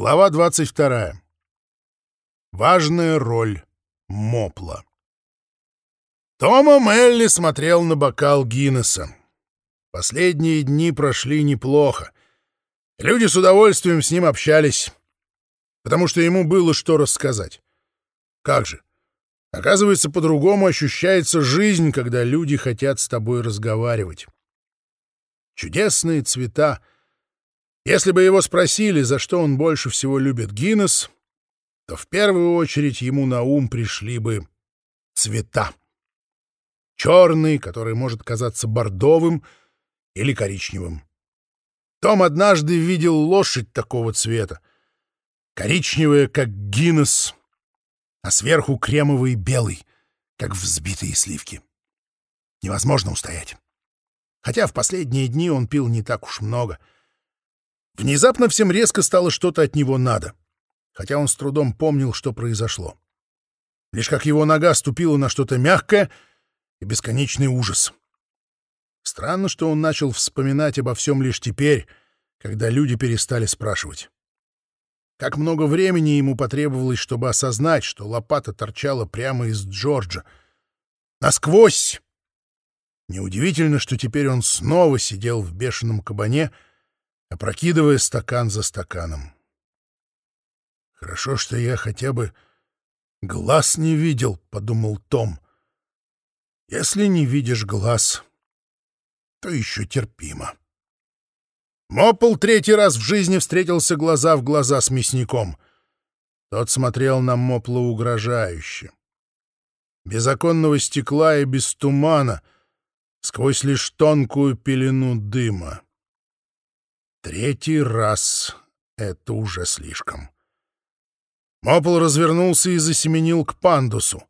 Глава 22. Важная роль Мопла. Тома Мелли смотрел на бокал Гиннесса. Последние дни прошли неплохо. Люди с удовольствием с ним общались, потому что ему было что рассказать. Как же? Оказывается, по-другому ощущается жизнь, когда люди хотят с тобой разговаривать. Чудесные цвета — если бы его спросили, за что он больше всего любит Гиннес, то в первую очередь ему на ум пришли бы цвета. Черный, который может казаться бордовым или коричневым. Том однажды видел лошадь такого цвета. Коричневая, как Гиннес, а сверху кремовый и белый, как взбитые сливки. Невозможно устоять. Хотя в последние дни он пил не так уж много — Внезапно всем резко стало что-то от него надо, хотя он с трудом помнил, что произошло. Лишь как его нога ступила на что-то мягкое и бесконечный ужас. Странно, что он начал вспоминать обо всем лишь теперь, когда люди перестали спрашивать. Как много времени ему потребовалось, чтобы осознать, что лопата торчала прямо из Джорджа. Насквозь! Неудивительно, что теперь он снова сидел в бешеном кабане — опрокидывая стакан за стаканом. «Хорошо, что я хотя бы глаз не видел», — подумал Том. «Если не видишь глаз, то еще терпимо». Моппл третий раз в жизни встретился глаза в глаза с мясником. Тот смотрел на Мопла угрожающе. Без оконного стекла и без тумана, сквозь лишь тонкую пелену дыма. Третий раз — это уже слишком. Мопл развернулся и засеменил к пандусу.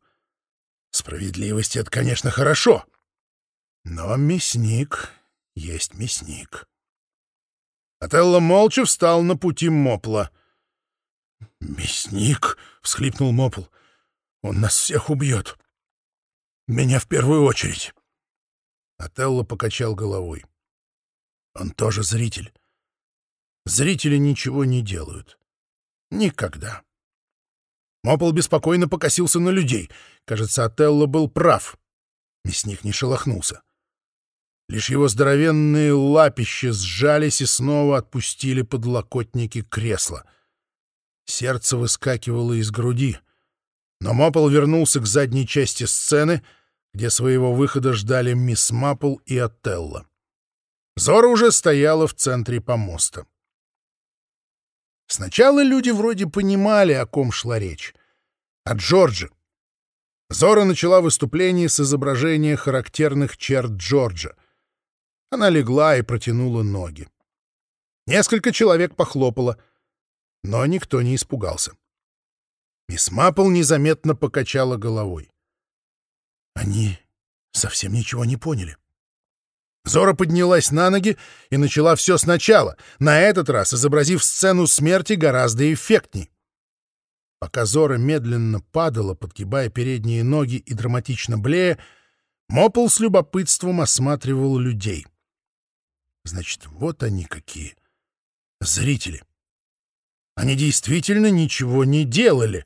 Справедливость — это, конечно, хорошо. Но мясник есть мясник. Отелло молча встал на пути Мопла. «Мясник!» — всхлипнул Мопл. «Он нас всех убьет. Меня в первую очередь». Отелло покачал головой. «Он тоже зритель. Зрители ничего не делают. Никогда. Мопл беспокойно покосился на людей. Кажется, Отелло был прав. Мясник не шелохнулся. Лишь его здоровенные лапища сжались и снова отпустили подлокотники кресла. Сердце выскакивало из груди. Но Мопл вернулся к задней части сцены, где своего выхода ждали мисс Маппл и Отелло. Зора уже стояла в центре помоста. Сначала люди вроде понимали, о ком шла речь. О Джорджи. Зора начала выступление с изображения характерных черт Джорджа. Она легла и протянула ноги. Несколько человек похлопало, но никто не испугался. Мисс Маппл незаметно покачала головой. Они совсем ничего не поняли. Зора поднялась на ноги и начала все сначала, на этот раз изобразив сцену смерти гораздо эффектней. Пока Зора медленно падала, подгибая передние ноги и драматично блея, Мопл с любопытством осматривал людей. Значит, вот они какие. Зрители. Они действительно ничего не делали.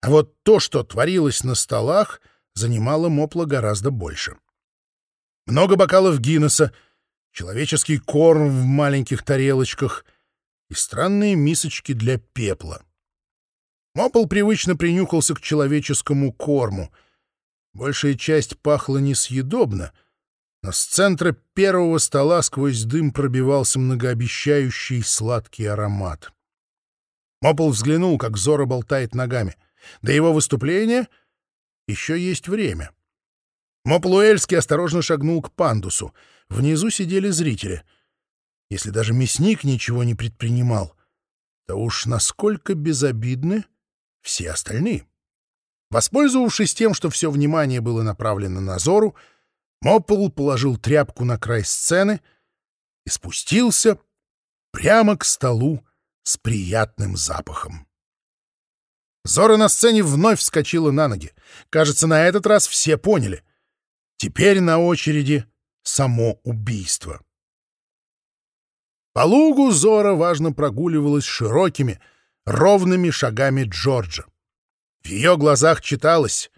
А вот то, что творилось на столах, занимало Мопла гораздо больше. Много бокалов Гиннесса, человеческий корм в маленьких тарелочках и странные мисочки для пепла. Мопл привычно принюхался к человеческому корму. Большая часть пахла несъедобно, но с центра первого стола сквозь дым пробивался многообещающий сладкий аромат. Мопл взглянул, как Зора болтает ногами. До его выступления еще есть время. — Моплуэльский осторожно шагнул к пандусу. Внизу сидели зрители. Если даже мясник ничего не предпринимал, то уж насколько безобидны все остальные. Воспользовавшись тем, что все внимание было направлено на Зору, Моппл положил тряпку на край сцены и спустился прямо к столу с приятным запахом. Зора на сцене вновь вскочила на ноги. Кажется, на этот раз все поняли — Теперь на очереди само убийство. По лугу Зора важно прогуливалась широкими, ровными шагами Джорджа. В ее глазах читалось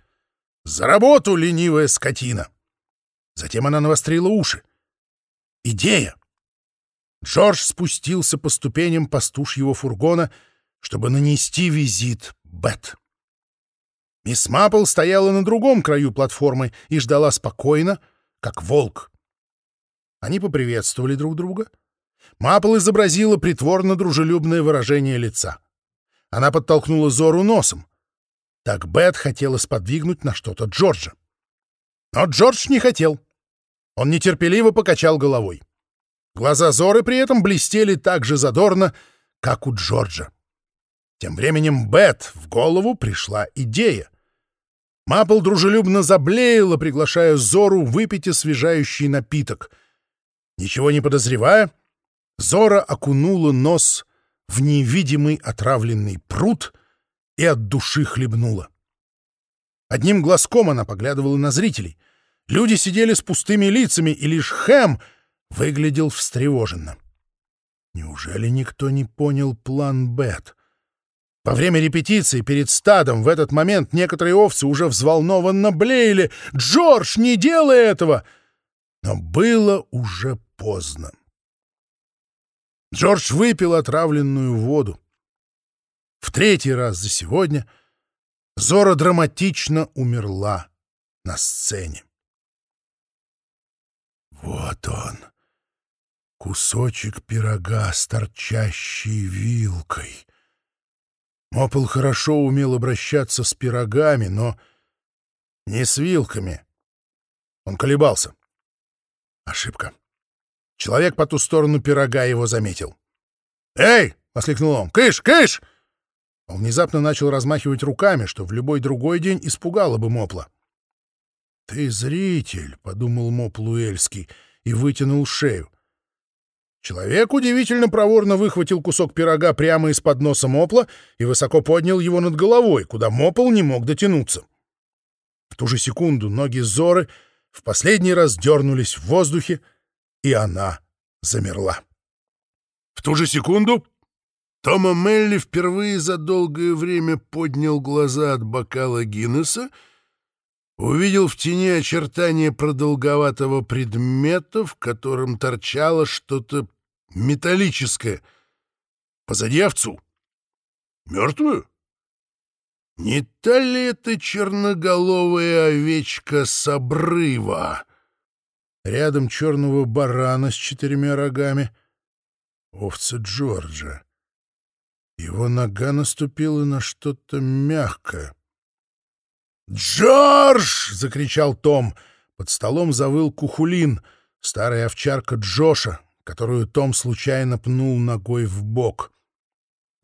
«За работу, ленивая скотина!» Затем она навострила уши. «Идея!» Джордж спустился по ступеням пастушьего фургона, чтобы нанести визит Бет. Мисс Маппл стояла на другом краю платформы и ждала спокойно, как волк. Они поприветствовали друг друга. Маппл изобразила притворно-дружелюбное выражение лица. Она подтолкнула Зору носом. Так Бет хотела сподвигнуть на что-то Джорджа. Но Джордж не хотел. Он нетерпеливо покачал головой. Глаза Зоры при этом блестели так же задорно, как у Джорджа. Тем временем Бет в голову пришла идея. Мапл дружелюбно заблеяла, приглашая Зору выпить освежающий напиток. Ничего не подозревая, Зора окунула нос в невидимый отравленный пруд и от души хлебнула. Одним глазком она поглядывала на зрителей. Люди сидели с пустыми лицами, и лишь Хэм выглядел встревоженно. Неужели никто не понял план Бет? Во время репетиции перед стадом в этот момент некоторые овцы уже взволнованно блеяли «Джордж, не делай этого!» Но было уже поздно. Джордж выпил отравленную воду. В третий раз за сегодня Зора драматично умерла на сцене. Вот он, кусочек пирога с торчащей вилкой — Мопл хорошо умел обращаться с пирогами, но не с вилками. Он колебался. Ошибка. Человек по ту сторону пирога его заметил. «Эй!» — воскликнул он. «Кыш! Кыш!» Он внезапно начал размахивать руками, что в любой другой день испугало бы Мопла. «Ты зритель», — подумал Мопл Уэльский и вытянул шею. Человек удивительно проворно выхватил кусок пирога прямо из-под носа Мопла и высоко поднял его над головой, куда Мопл не мог дотянуться. В ту же секунду ноги Зоры в последний раз дернулись в воздухе, и она замерла. В ту же секунду Тома Мелли впервые за долгое время поднял глаза от бокала Гиннесса, увидел в тени очертания продолговатого предмета, в котором торчало что-то металлическое, позади овцу. Мертвую? Не та ли это черноголовая овечка с обрыва? Рядом черного барана с четырьмя рогами. Овца Джорджа. Его нога наступила на что-то мягкое. «Джордж!» — закричал Том. Под столом завыл Кухулин, старая овчарка Джоша, которую Том случайно пнул ногой в бок.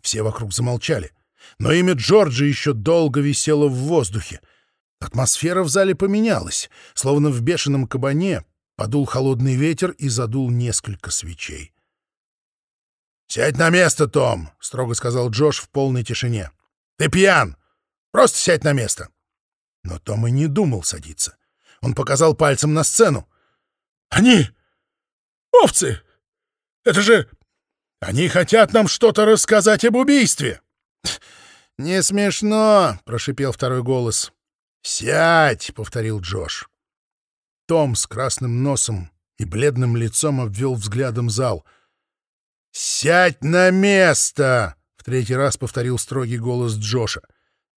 Все вокруг замолчали, но имя Джорджа еще долго висело в воздухе. Атмосфера в зале поменялась, словно в бешеном кабане подул холодный ветер и задул несколько свечей. «Сядь на место, Том!» — строго сказал Джош в полной тишине. «Ты пьян! Просто сядь на место!» Но Том и не думал садиться. Он показал пальцем на сцену. «Они! Овцы! Это же... Они хотят нам что-то рассказать об убийстве!» «Не смешно!» — прошипел второй голос. «Сядь!» — повторил Джош. Том с красным носом и бледным лицом обвел взглядом зал. «Сядь на место!» — в третий раз повторил строгий голос Джоша.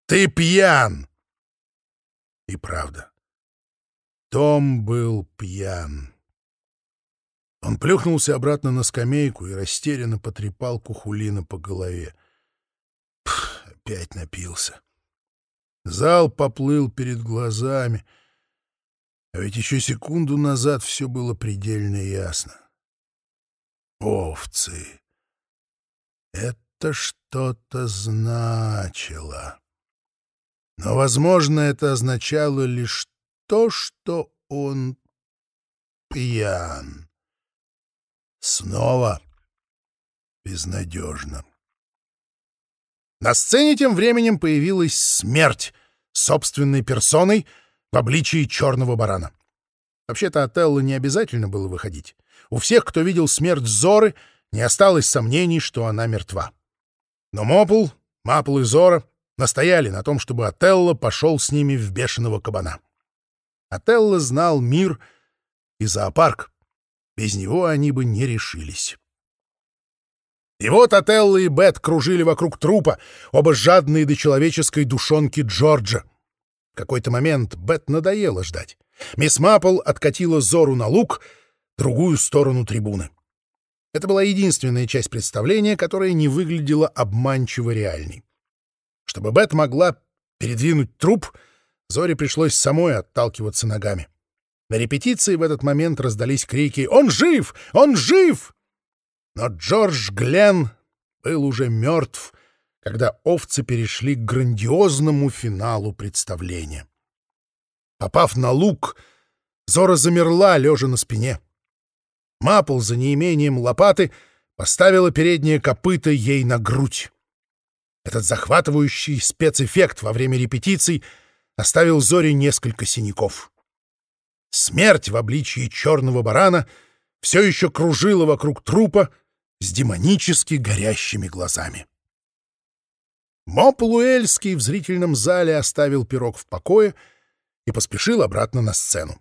«Ты пьян!» И правда, Том был пьян. Он плюхнулся обратно на скамейку и растерянно потрепал Кухулина по голове. Пх, опять напился. Зал поплыл перед глазами, а ведь еще секунду назад все было предельно ясно. Овцы. Это что-то значило. Но, возможно, это означало лишь то, что он пьян. Снова безнадежно. На сцене тем временем появилась смерть собственной персоной в обличии черного барана. Вообще-то Отелло не обязательно было выходить. У всех, кто видел смерть Зоры, Не осталось сомнений, что она мертва. Но Мопл, Мапл и Зора настояли на том, чтобы Отелло пошел с ними в бешеного кабана. Отелло знал мир и зоопарк. Без него они бы не решились. И вот Отелло и Бет кружили вокруг трупа, оба жадные до человеческой душонки Джорджа. В какой-то момент Бет надоело ждать. Мисс Маппл откатила Зору на луг, другую сторону трибуны. Это была единственная часть представления, которая не выглядела обманчиво реальной. Чтобы Бет могла передвинуть труп, Зоре пришлось самой отталкиваться ногами. На репетиции в этот момент раздались крики «Он жив! Он жив!» Но Джордж Гленн был уже мертв, когда овцы перешли к грандиозному финалу представления. Попав на лук, Зора замерла, лежа на спине. Мапл за неимением лопаты поставила переднее копыто ей на грудь. Этот захватывающий спецэффект во время репетиций оставил Зоре несколько синяков. Смерть в обличии черного барана все еще кружила вокруг трупа с демонически горящими глазами. Мопл Уэльский в зрительном зале оставил пирог в покое и поспешил обратно на сцену.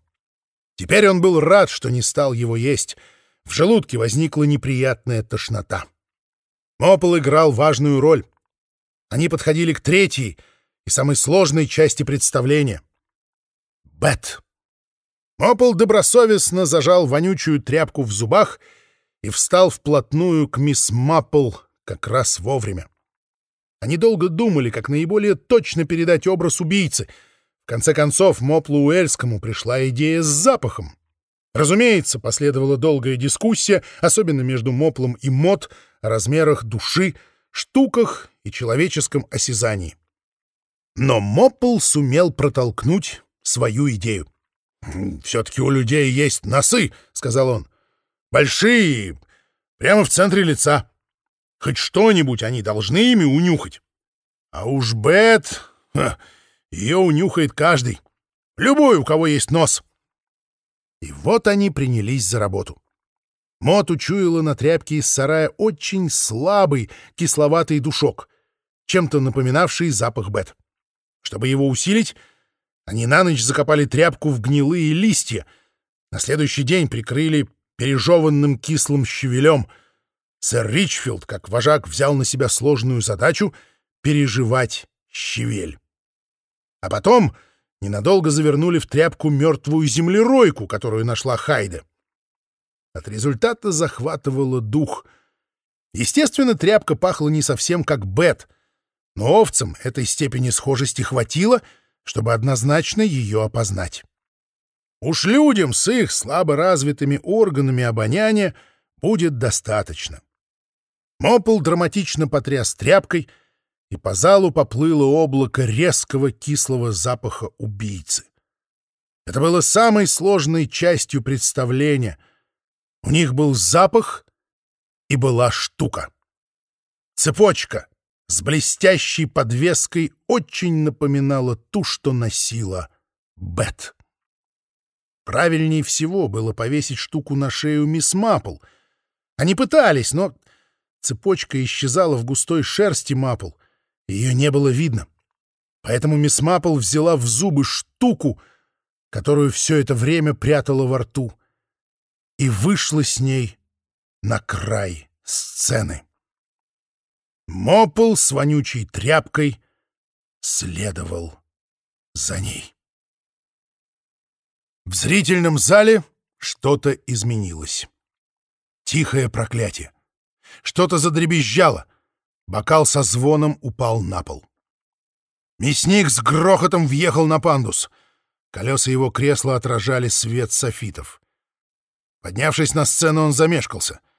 Теперь он был рад, что не стал его есть. В желудке возникла неприятная тошнота. Мопл играл важную роль. Они подходили к третьей и самой сложной части представления — Бет. Мопл добросовестно зажал вонючую тряпку в зубах и встал вплотную к мисс Маппл как раз вовремя. Они долго думали, как наиболее точно передать образ убийцы. В конце концов, Моплу Уэльскому пришла идея с запахом. Разумеется, последовала долгая дискуссия, особенно между Моплом и Мот, о размерах души, штуках и человеческом осязании. Но Мопл сумел протолкнуть свою идею. «Все-таки у людей есть носы», — сказал он. «Большие, прямо в центре лица. Хоть что-нибудь они должны ими унюхать. А уж Бет... Ха, ее унюхает каждый. Любой, у кого есть нос». И вот они принялись за работу. Мот учуяла на тряпке из сарая очень слабый кисловатый душок, чем-то напоминавший запах Бет. Чтобы его усилить, они на ночь закопали тряпку в гнилые листья, на следующий день прикрыли пережеванным кислым щавелем. Сэр Ричфилд, как вожак, взял на себя сложную задачу переживать щавель. А потом ненадолго завернули в тряпку мертвую землеройку, которую нашла Хайда. От результата захватывало дух. Естественно, тряпка пахла не совсем как Бет, но овцам этой степени схожести хватило — чтобы однозначно ее опознать. Уж людям с их слабо развитыми органами обоняния будет достаточно. Мопл драматично потряс тряпкой, и по залу поплыло облако резкого кислого запаха убийцы. Это было самой сложной частью представления. У них был запах и была штука. Цепочка, с блестящей подвеской очень напоминала ту, что носила Бет. Правильнее всего было повесить штуку на шею мисс Маппл. Они пытались, но цепочка исчезала в густой шерсти Маппл, ее не было видно. Поэтому мисс Маппл взяла в зубы штуку, которую все это время прятала во рту, и вышла с ней на край сцены. Мопл с вонючей тряпкой следовал за ней. В зрительном зале что-то изменилось. Тихое проклятие. Что-то задребезжало. Бокал со звоном упал на пол. Мясник с грохотом въехал на пандус. Колеса его кресла отражали свет софитов. Поднявшись на сцену, он замешкался —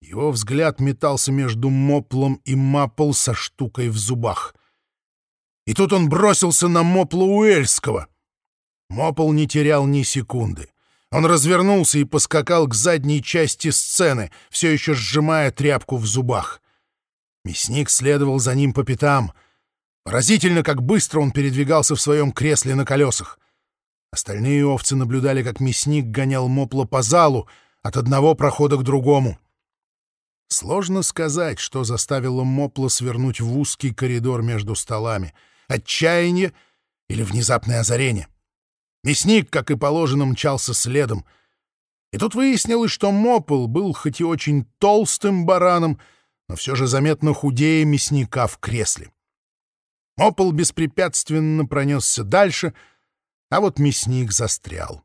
его взгляд метался между Моплом и Маппл со штукой в зубах. И тут он бросился на Мопла Уэльского. Мопл не терял ни секунды. Он развернулся и поскакал к задней части сцены, все еще сжимая тряпку в зубах. Мясник следовал за ним по пятам. Поразительно, как быстро он передвигался в своем кресле на колесах. Остальные овцы наблюдали, как мясник гонял Мопла по залу от одного прохода к другому — Сложно сказать, что заставило Мопла свернуть в узкий коридор между столами. Отчаяние или внезапное озарение. Мясник, как и положено, мчался следом. И тут выяснилось, что Мопл был хоть и очень толстым бараном, но все же заметно худее мясника в кресле. Мопл беспрепятственно пронесся дальше, а вот мясник застрял.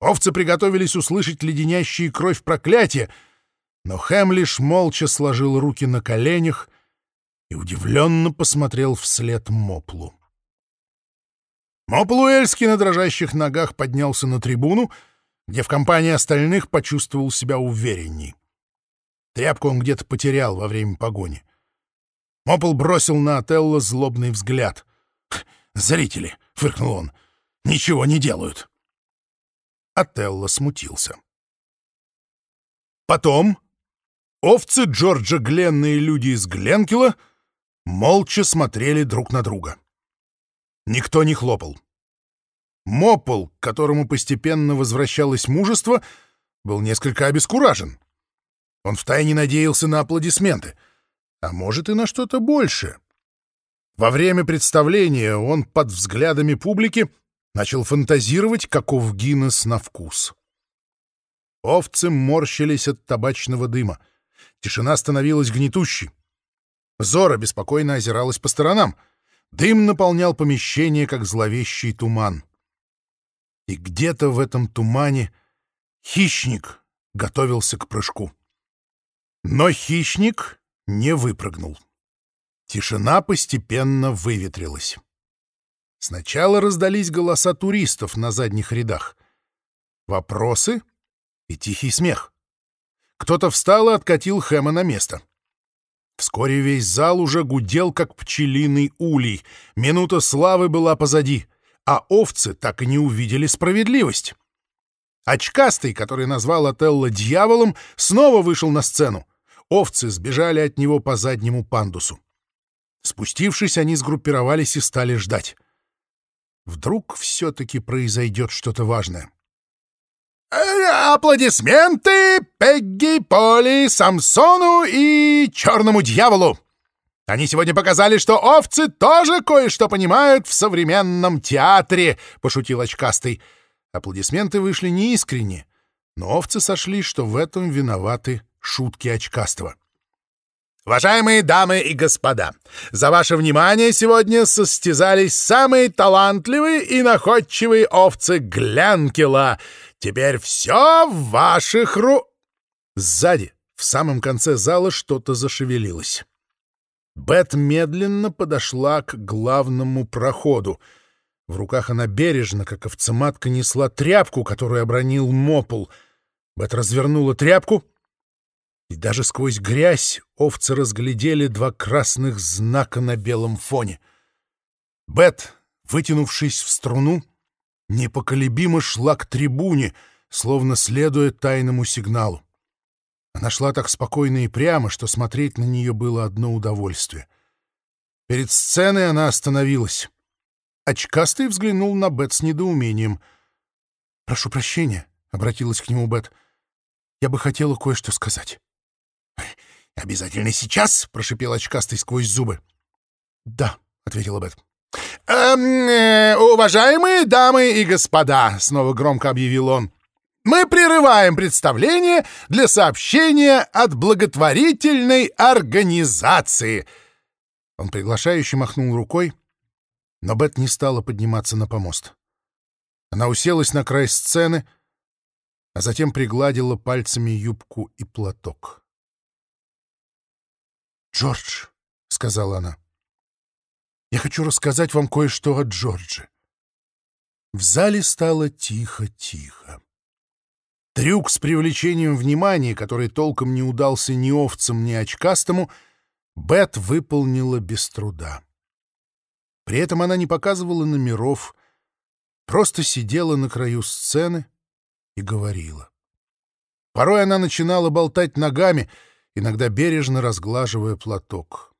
Овцы приготовились услышать леденящие кровь проклятия, но Хэм лишь молча сложил руки на коленях и удивленно посмотрел вслед Моплу. Мопл Уэльский на дрожащих ногах поднялся на трибуну, где в компании остальных почувствовал себя уверенней. Тряпку он где-то потерял во время погони. Мопл бросил на Отелло злобный взгляд. «Зрители!» — фыркнул он. «Ничего не делают!» Отелло смутился. Потом овцы Джорджа Гленна и люди из Гленкила молча смотрели друг на друга. Никто не хлопал. Мопл, к которому постепенно возвращалось мужество, был несколько обескуражен. Он втайне надеялся на аплодисменты, а может и на что-то большее. Во время представления он под взглядами публики начал фантазировать, каков Гиннес на вкус. Овцы морщились от табачного дыма. Тишина становилась гнетущей. Зора беспокойно озиралась по сторонам. Дым наполнял помещение, как зловещий туман. И где-то в этом тумане хищник готовился к прыжку. Но хищник не выпрыгнул. Тишина постепенно выветрилась. Сначала раздались голоса туристов на задних рядах. Вопросы и тихий смех. Кто-то встал и откатил Хэма на место. Вскоре весь зал уже гудел, как пчелиный улей. Минута славы была позади, а овцы так и не увидели справедливость. Очкастый, который назвал Отелло дьяволом, снова вышел на сцену. Овцы сбежали от него по заднему пандусу. Спустившись, они сгруппировались и стали ждать. Вдруг все-таки произойдет что-то важное. «Аплодисменты Пегги, Поли, Самсону и Черному Дьяволу! Они сегодня показали, что овцы тоже кое-что понимают в современном театре!» — пошутил очкастый. Аплодисменты вышли неискренне, но овцы сошли, что в этом виноваты шутки очкастого. Уважаемые дамы и господа, за ваше внимание сегодня состязались самые талантливые и находчивые овцы Глянкила. Теперь все в ваших ру... Сзади, в самом конце зала, что-то зашевелилось. Бет медленно подошла к главному проходу. В руках она бережно, как овцематка, несла тряпку, которую обронил Мопл. Бет развернула тряпку — и даже сквозь грязь овцы разглядели два красных знака на белом фоне. Бет, вытянувшись в струну, непоколебимо шла к трибуне, словно следуя тайному сигналу. Она шла так спокойно и прямо, что смотреть на нее было одно удовольствие. Перед сценой она остановилась. Очкастый взглянул на Бет с недоумением. «Прошу прощения», — обратилась к нему Бет. «Я бы хотела кое-что сказать». «Обязательно сейчас?» — прошипел очкастый сквозь зубы. «Да», — ответила Бет. «Эм, э, «Уважаемые дамы и господа», — снова громко объявил он, — «мы прерываем представление для сообщения от благотворительной организации». Он приглашающе махнул рукой, но Бет не стала подниматься на помост. Она уселась на край сцены, а затем пригладила пальцами юбку и платок. «Джордж», — сказала она, — «я хочу рассказать вам кое-что о Джордже». В зале стало тихо-тихо. Трюк с привлечением внимания, который толком не удался ни овцам, ни очкастому, Бет выполнила без труда. При этом она не показывала номеров, просто сидела на краю сцены и говорила. Порой она начинала болтать ногами — иногда бережно разглаживая платок.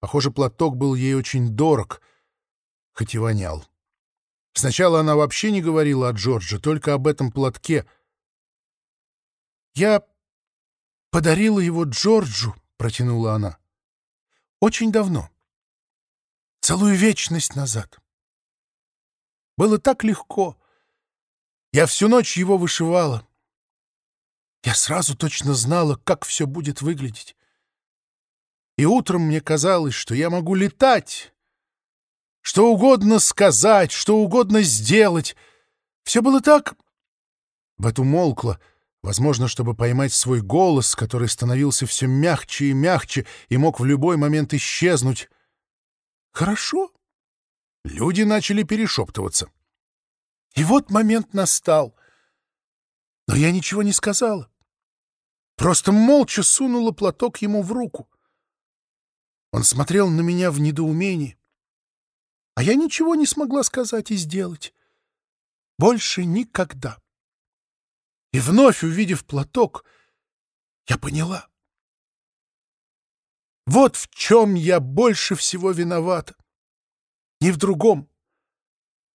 Похоже, платок был ей очень дорог, хоть и вонял. Сначала она вообще не говорила о Джордже, только об этом платке. «Я подарила его Джорджу», — протянула она. «Очень давно. Целую вечность назад. Было так легко. Я всю ночь его вышивала. Я сразу точно знала, как все будет выглядеть. И утром мне казалось, что я могу летать, что угодно сказать, что угодно сделать. Все было так... Бет умолкла, возможно, чтобы поймать свой голос, который становился все мягче и мягче и мог в любой момент исчезнуть. «Хорошо». Люди начали перешептываться. И вот момент настал. Но я ничего не сказала. Просто молча сунула платок ему в руку. Он смотрел на меня в недоумении. А я ничего не смогла сказать и сделать. Больше никогда. И вновь, увидев платок, я поняла. Вот в чем я больше всего виновата. Не в другом.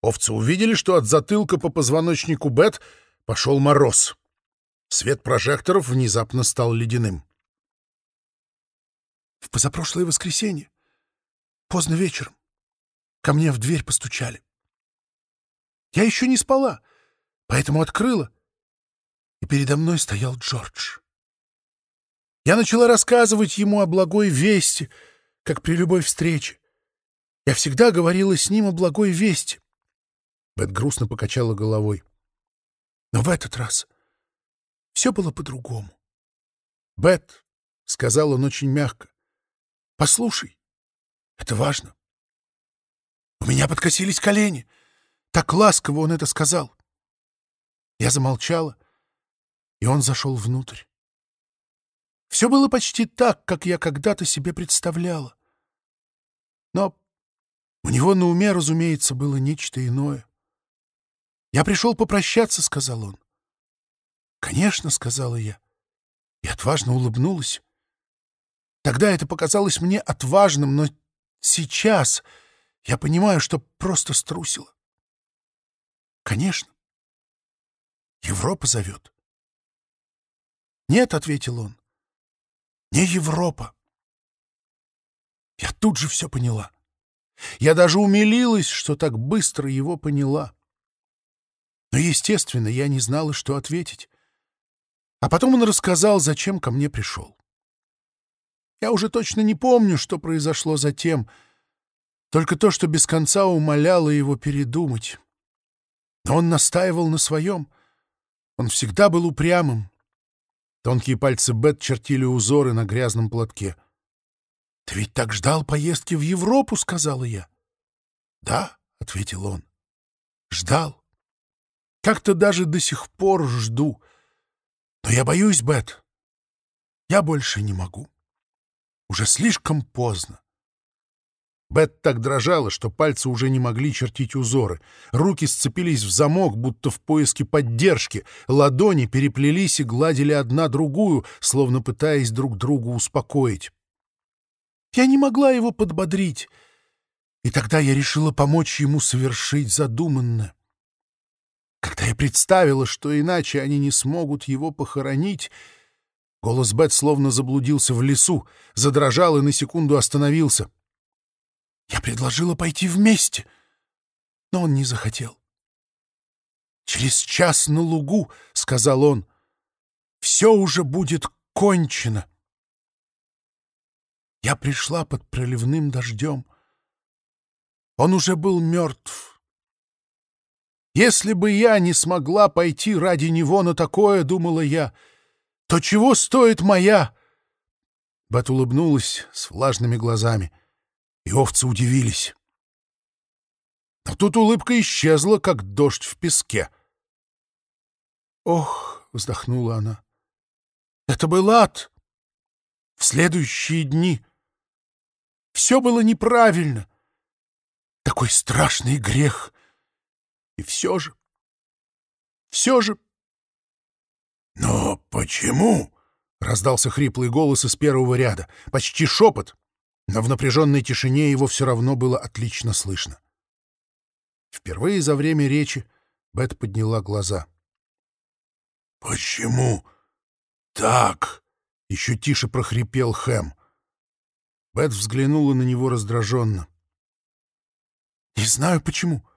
Овцы увидели, что от затылка по позвоночнику Бет пошел мороз. Свет прожекторов внезапно стал ледяным. В позапрошлое воскресенье, поздно вечером, ко мне в дверь постучали. Я еще не спала, поэтому открыла, и передо мной стоял Джордж. Я начала рассказывать ему о благой вести, как при любой встрече. Я всегда говорила с ним о благой вести. Бет грустно покачала головой. Но в этот раз все было по-другому. «Бет», — сказал он очень мягко, — «послушай, это важно». У меня подкосились колени. Так ласково он это сказал. Я замолчала, и он зашел внутрь. Все было почти так, как я когда-то себе представляла. Но у него на уме, разумеется, было нечто иное. «Я пришел попрощаться», — сказал он. «Конечно», — сказала я. И отважно улыбнулась. Тогда это показалось мне отважным, но сейчас я понимаю, что просто струсила. «Конечно. Европа зовет». «Нет», — ответил он, — «не Европа». Я тут же все поняла. Я даже умилилась, что так быстро его поняла. Но, естественно, я не знала, что ответить. А потом он рассказал, зачем ко мне пришел. Я уже точно не помню, что произошло затем, только то, что без конца умоляло его передумать. Но он настаивал на своем. Он всегда был упрямым. Тонкие пальцы Бет чертили узоры на грязном платке. «Ты ведь так ждал поездки в Европу», — сказала я. «Да», — ответил он, — «ждал. Как-то даже до сих пор жду. Но я боюсь, Бет. Я больше не могу. Уже слишком поздно. Бет так дрожала, что пальцы уже не могли чертить узоры. Руки сцепились в замок, будто в поиске поддержки. Ладони переплелись и гладили одна другую, словно пытаясь друг другу успокоить. Я не могла его подбодрить. И тогда я решила помочь ему совершить задуманное. Когда я представила, что иначе они не смогут его похоронить, голос Бет словно заблудился в лесу, задрожал и на секунду остановился. Я предложила пойти вместе, но он не захотел. «Через час на лугу, — сказал он, — все уже будет кончено». Я пришла под проливным дождем. Он уже был мертв. Если бы я не смогла пойти ради него на такое, — думала я, — то чего стоит моя? Бет улыбнулась с влажными глазами, и овцы удивились. Но тут улыбка исчезла, как дождь в песке. «Ох!» — вздохнула она. «Это был ад! В следующие дни все было неправильно. Такой страшный грех!» И все же... Все же... «Но почему?» — раздался хриплый голос из первого ряда, почти шепот, но в напряженной тишине его все равно было отлично слышно. Впервые за время речи Бет подняла глаза. «Почему так?» Еще тише прохрипел Хэм. Бет взглянула на него раздраженно. «Не знаю почему.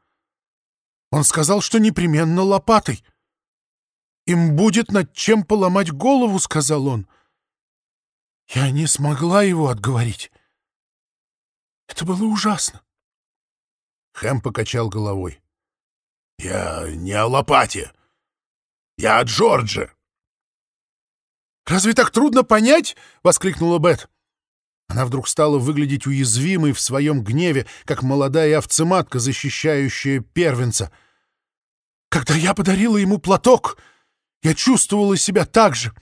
Он сказал, что непременно лопатой. Им будет над чем поломать голову», — сказал он. Я не смогла его отговорить. Это было ужасно. Хэм покачал головой. «Я не о лопате. Я о Джордже». «Разве так трудно понять?» — воскликнула Бет. Она вдруг стала выглядеть уязвимой в своем гневе, как молодая овцематка, защищающая первенца. «Когда я подарила ему платок, я чувствовала себя так же.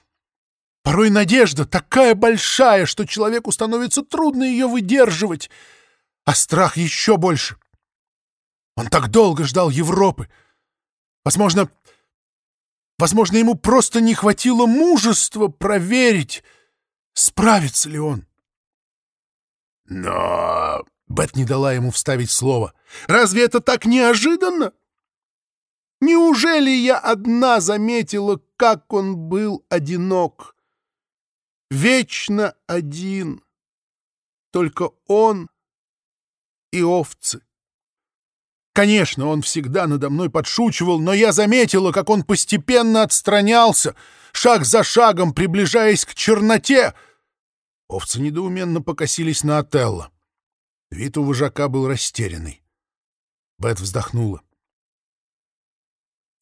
Порой надежда такая большая, что человеку становится трудно ее выдерживать, а страх еще больше. Он так долго ждал Европы. Возможно, возможно, ему просто не хватило мужества проверить, справится ли он. Но Бет не дала ему вставить слово. «Разве это так неожиданно? Неужели я одна заметила, как он был одинок? Вечно один. Только он и овцы. Конечно, он всегда надо мной подшучивал, но я заметила, как он постепенно отстранялся, шаг за шагом приближаясь к черноте. Овцы недоуменно покосились на Отелло. Вид у вожака был растерянный. Бет вздохнула.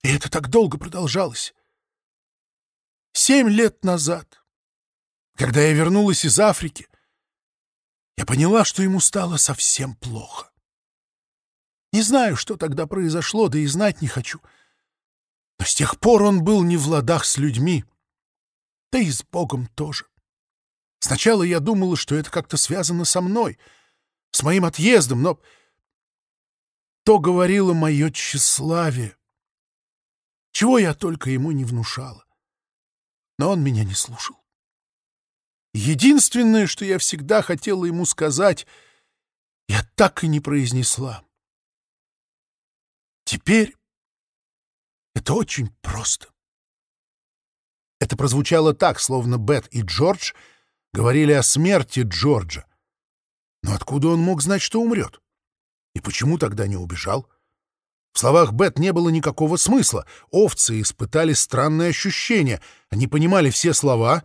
И это так долго продолжалось. Семь лет назад, когда я вернулась из Африки, я поняла, что ему стало совсем плохо. Не знаю, что тогда произошло, да и знать не хочу. Но с тех пор он был не в ладах с людьми, да и с Богом тоже. Сначала я думала, что это как-то связано со мной, с моим отъездом, но то говорило мое тщеславие. Чего я только ему не внушала. Но он меня не слушал. Единственное, что я всегда хотела ему сказать, я так и не произнесла. Теперь это очень просто. Это прозвучало так, словно Бет и Джордж говорили о смерти Джорджа. Но откуда он мог знать, что умрет? И почему тогда не убежал? В словах Бет не было никакого смысла. Овцы испытали странное ощущение. Они понимали все слова.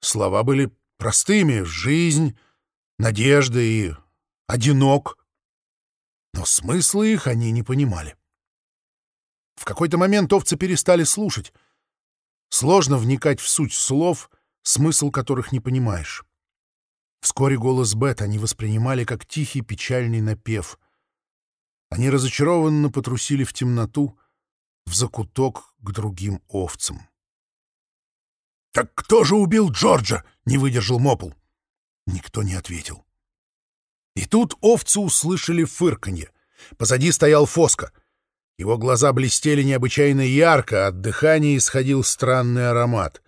Слова были простыми — жизнь, надежда и одинок. Но смысла их они не понимали. В какой-то момент овцы перестали слушать. Сложно вникать в суть слов, смысл которых не понимаешь. Вскоре голос Бет они воспринимали как тихий печальный напев. Они разочарованно потрусили в темноту, в закуток к другим овцам. «Так кто же убил Джорджа?» — не выдержал Мопл. Никто не ответил. И тут овцы услышали фырканье. Позади стоял Фоска. Его глаза блестели необычайно ярко, от дыхания исходил странный аромат.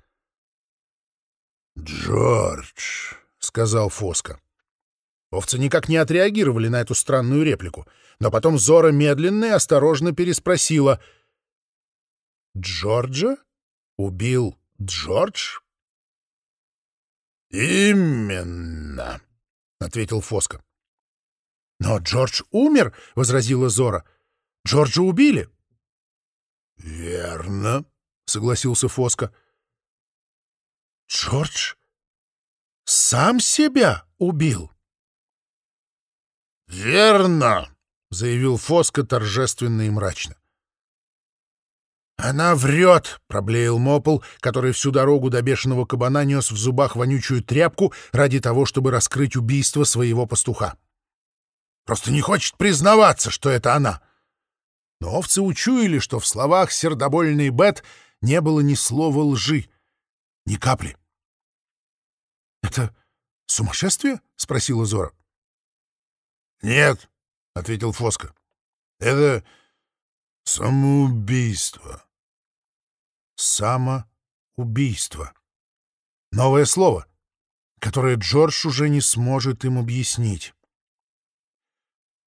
«Джордж», — сказал Фоска. Овцы никак не отреагировали на эту странную реплику, но потом Зора медленно и осторожно переспросила. «Джорджа? Убил Джордж?» «Именно», — ответил Фоска. «Но Джордж умер», — возразила Зора. Джорджа убили. — Верно, — согласился Фоска. — Джордж сам себя убил. — Верно, — заявил Фоска торжественно и мрачно. «Она врет!» — проблеял Мопл, который всю дорогу до бешеного кабана нес в зубах вонючую тряпку ради того, чтобы раскрыть убийство своего пастуха. «Просто не хочет признаваться, что это она!» Но овцы учуяли, что в словах сердобольной Бет не было ни слова лжи, ни капли. — Это сумасшествие? — спросила Зора. — Нет, — ответил Фоска. — Это самоубийство. Самоубийство. Новое слово, которое Джордж уже не сможет им объяснить.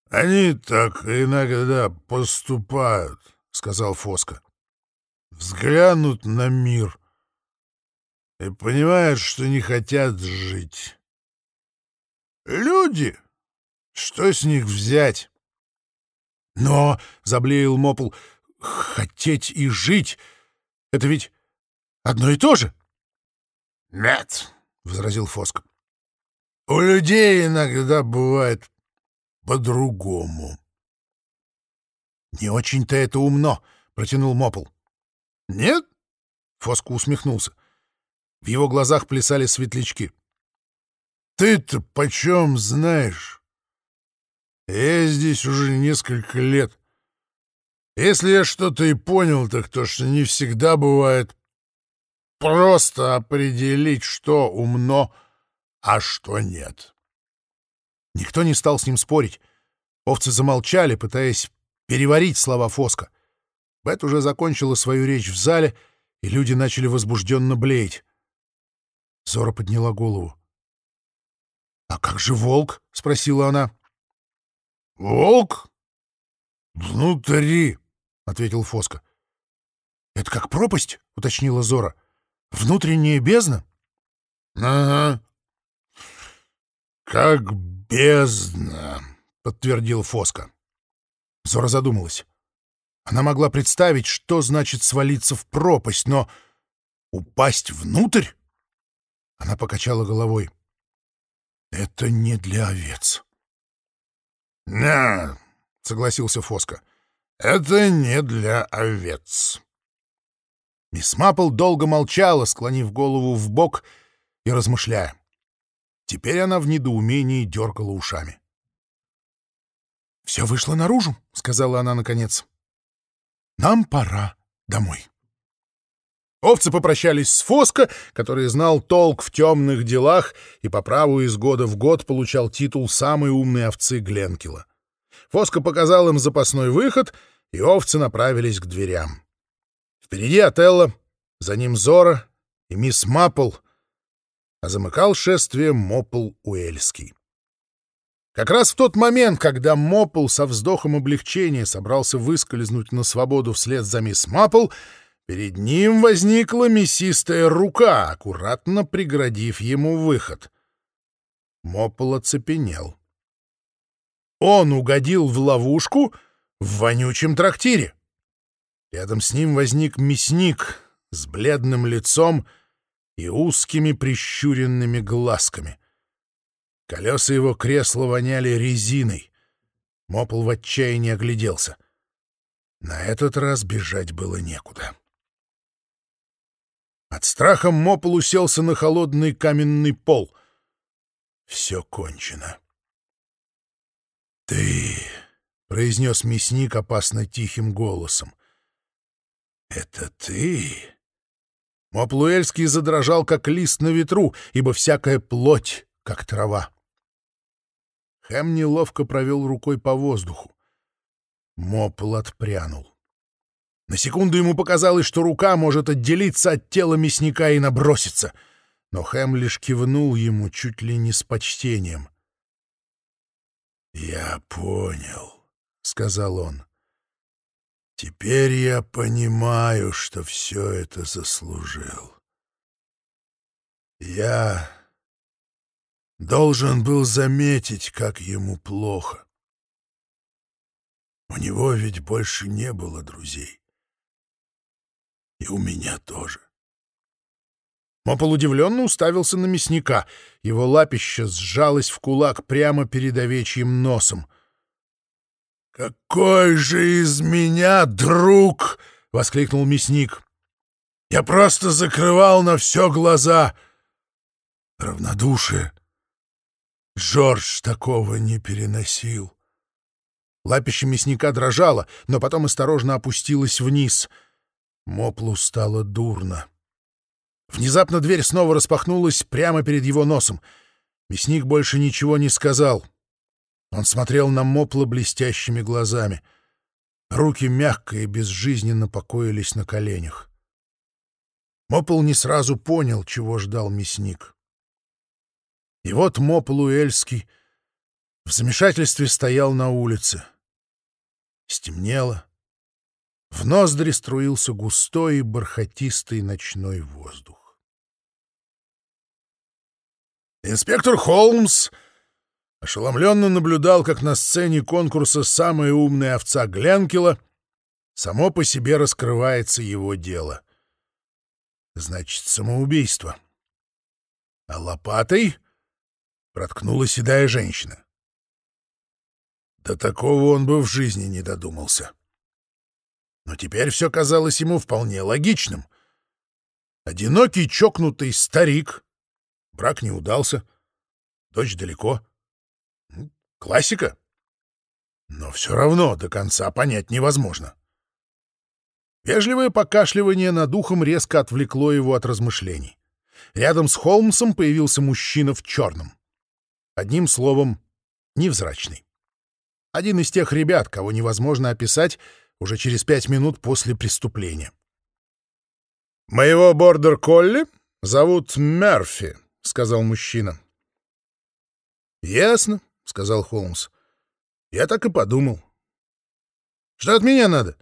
«Они так иногда поступают», — сказал Фоска. «Взглянут на мир, и понимают, что не хотят жить. Люди, что с них взять? Но, — заблеял Мопл, — хотеть и жить — это ведь одно и то же. — Нет, — возразил Фоск. — У людей иногда бывает по-другому. — Не очень-то это умно, — протянул Мопл. — Нет? — Фоск усмехнулся. В его глазах плясали светлячки. — Ты-то почем знаешь? Я здесь уже несколько лет. Если я что-то и понял, так то, что не всегда бывает просто определить, что умно, а что нет. Никто не стал с ним спорить. Овцы замолчали, пытаясь переварить слова Фоска. Бет уже закончила свою речь в зале, и люди начали возбужденно блеять. Зора подняла голову. «А как же волк?» — спросила она. «Волк? Внутри», — ответил Фоска. «Это как пропасть?» — уточнила Зора. «Внутренняя бездна?» «Ага. Как бездна», — подтвердил Фоска. Зора задумалась. Она могла представить, что значит свалиться в пропасть, но упасть внутрь? Она покачала головой. «Это не для овец». «Не», — согласился Фоска, — «это не для овец». Мисс Маппл долго молчала, склонив голову в бок и размышляя. Теперь она в недоумении дергала ушами. «Все вышло наружу», — сказала она наконец. «Нам пора домой». Овцы попрощались с Фоско, который знал толк в темных делах и по праву из года в год получал титул самой умной овцы Гленкила. Фоско показал им запасной выход, и овцы направились к дверям. Впереди Отелло, за ним Зора и мисс Маппл, а замыкал шествие Мопл Уэльский. Как раз в тот момент, когда Мопл со вздохом облегчения собрался выскользнуть на свободу вслед за мисс Маппл, Перед ним возникла мясистая рука, аккуратно преградив ему выход. Мопол оцепенел. Он угодил в ловушку в вонючем трактире. Рядом с ним возник мясник с бледным лицом и узкими прищуренными глазками. Колеса его кресла воняли резиной. Мопол в отчаянии огляделся. На этот раз бежать было некуда. От страха Мопол уселся на холодный каменный пол. Все кончено. «Ты...» — произнес мясник опасно тихим голосом. «Это ты?» Моплуэльский задрожал, как лист на ветру, ибо всякая плоть, как трава. Хэм неловко провел рукой по воздуху. Мопл отпрянул. На секунду ему показалось, что рука может отделиться от тела мясника и наброситься, но Хэм лишь кивнул ему чуть ли не с почтением. «Я понял», — сказал он. «Теперь я понимаю, что все это заслужил. Я должен был заметить, как ему плохо. У него ведь больше не было друзей. И у меня тоже. Мопол удивленно уставился на мясника. Его лапище сжалось в кулак прямо перед овечьим носом. «Какой же из меня друг!» — воскликнул мясник. «Я просто закрывал на все глаза. Равнодушие. Джордж такого не переносил». Лапище мясника дрожало, но потом осторожно опустилось вниз — Моплу стало дурно. Внезапно дверь снова распахнулась прямо перед его носом. Мясник больше ничего не сказал. Он смотрел на Мопла блестящими глазами. Руки мягко и безжизненно покоились на коленях. Мопл не сразу понял, чего ждал мясник. И вот Мопл Уэльский в замешательстве стоял на улице. Стемнело. В ноздри струился густой и бархатистый ночной воздух. Инспектор Холмс ошеломленно наблюдал, как на сцене конкурса «Самая умная овца Гленкила» само по себе раскрывается его дело. Значит, самоубийство. А лопатой проткнула седая женщина. До такого он бы в жизни не додумался. Но теперь все казалось ему вполне логичным. Одинокий чокнутый старик. Брак не удался. Дочь далеко. Классика. Но все равно до конца понять невозможно. Вежливое покашливание над ухом резко отвлекло его от размышлений. Рядом с Холмсом появился мужчина в черном. Одним словом, невзрачный. Один из тех ребят, кого невозможно описать уже через пять минут после преступления. «Моего бордер-колли зовут Мерфи», — сказал мужчина. «Ясно», — сказал Холмс. «Я так и подумал». «Что от меня надо?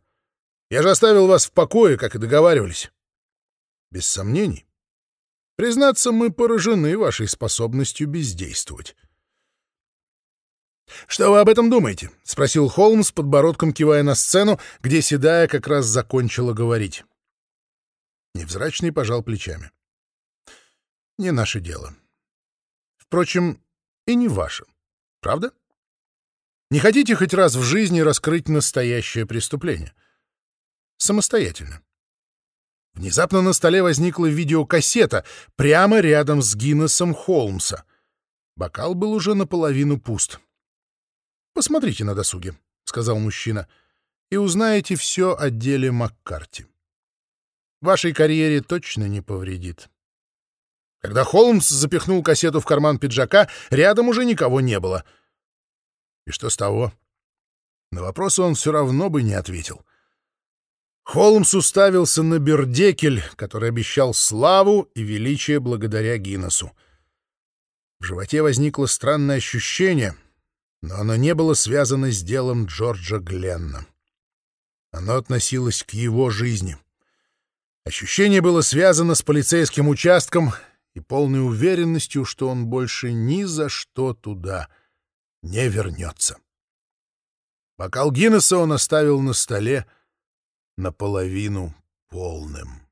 Я же оставил вас в покое, как и договаривались». «Без сомнений. Признаться, мы поражены вашей способностью бездействовать. «Что вы об этом думаете?» — спросил Холмс, подбородком кивая на сцену, где Седая как раз закончила говорить. Невзрачный пожал плечами. «Не наше дело. Впрочем, и не ваше. Правда? Не хотите хоть раз в жизни раскрыть настоящее преступление? Самостоятельно. Внезапно на столе возникла видеокассета прямо рядом с Гиннесом Холмса. Бокал был уже наполовину пуст. «Посмотрите на досуге», — сказал мужчина, — «и узнаете все о деле Маккарти. Вашей карьере точно не повредит». Когда Холмс запихнул кассету в карман пиджака, рядом уже никого не было. И что с того? На вопросы он все равно бы не ответил. Холмс уставился на Бердекель, который обещал славу и величие благодаря Гиннесу. В животе возникло странное ощущение, но оно не было связано с делом Джорджа Гленна. Оно относилось к его жизни. Ощущение было связано с полицейским участком и полной уверенностью, что он больше ни за что туда не вернется. Бокал Гиннесса он оставил на столе, наполовину полным.